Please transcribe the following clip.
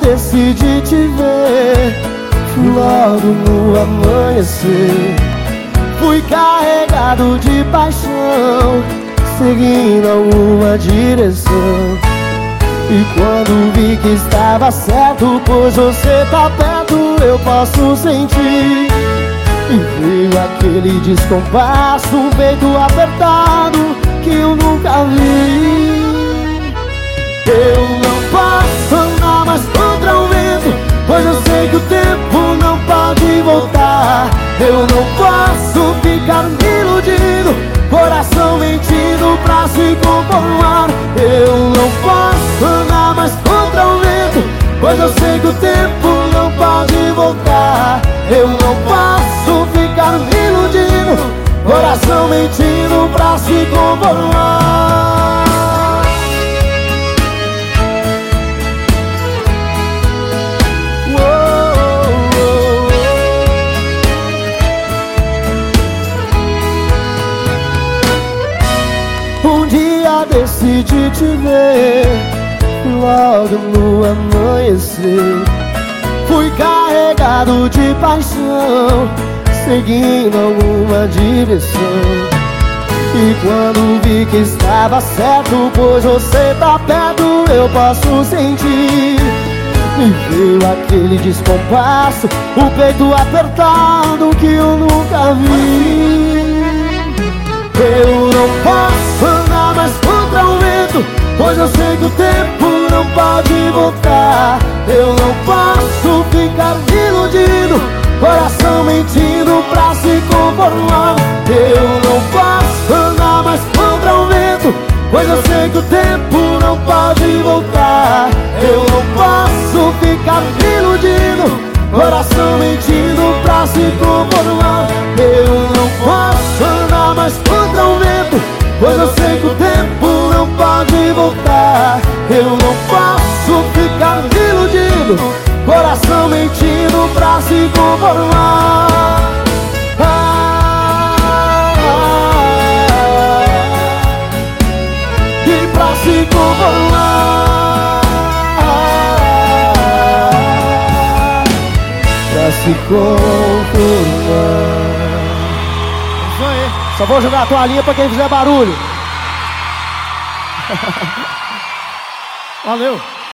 decidi te ver Logo no amanhecer. Fui carregado de paixão Seguindo alguma direção. E quando vi que estava certo Pois você tá perto, eu posso sentir. E veio aquele descompasso Um peito apertado posso ficar me iludindo Coração mentindo pra se conformar. Eu não posso andar mais contra o vento Pois eu sei que o tempo não pode voltar. Eu não posso ficar me iludindo Coração mentindo pra se conformar Um dia decidi te ver Logo no amanhecer. Fui carregado de paixão Seguindo alguma direção. E quando vi que estava certo Pois você tá perto, eu posso sentir. Me veio aquele descompasso O peito apertado que eu nunca vi Pois eu sei que o tempo não pode voltar Eu não posso ficar me iludindo Coração mentindo pra se conformar. Eu não posso andar mais contra o vento Pois eu sei que o tempo não pode voltar. Eu não posso ficar me iludindo Coração mentindo pra se conformar Eu não posso ficar me iludindo Coração mentindo pra se conformar. Ah, E pra se conformar. Pra se conformar. Só vou jogar a toalhinha pra quem fizer barulho Valeu.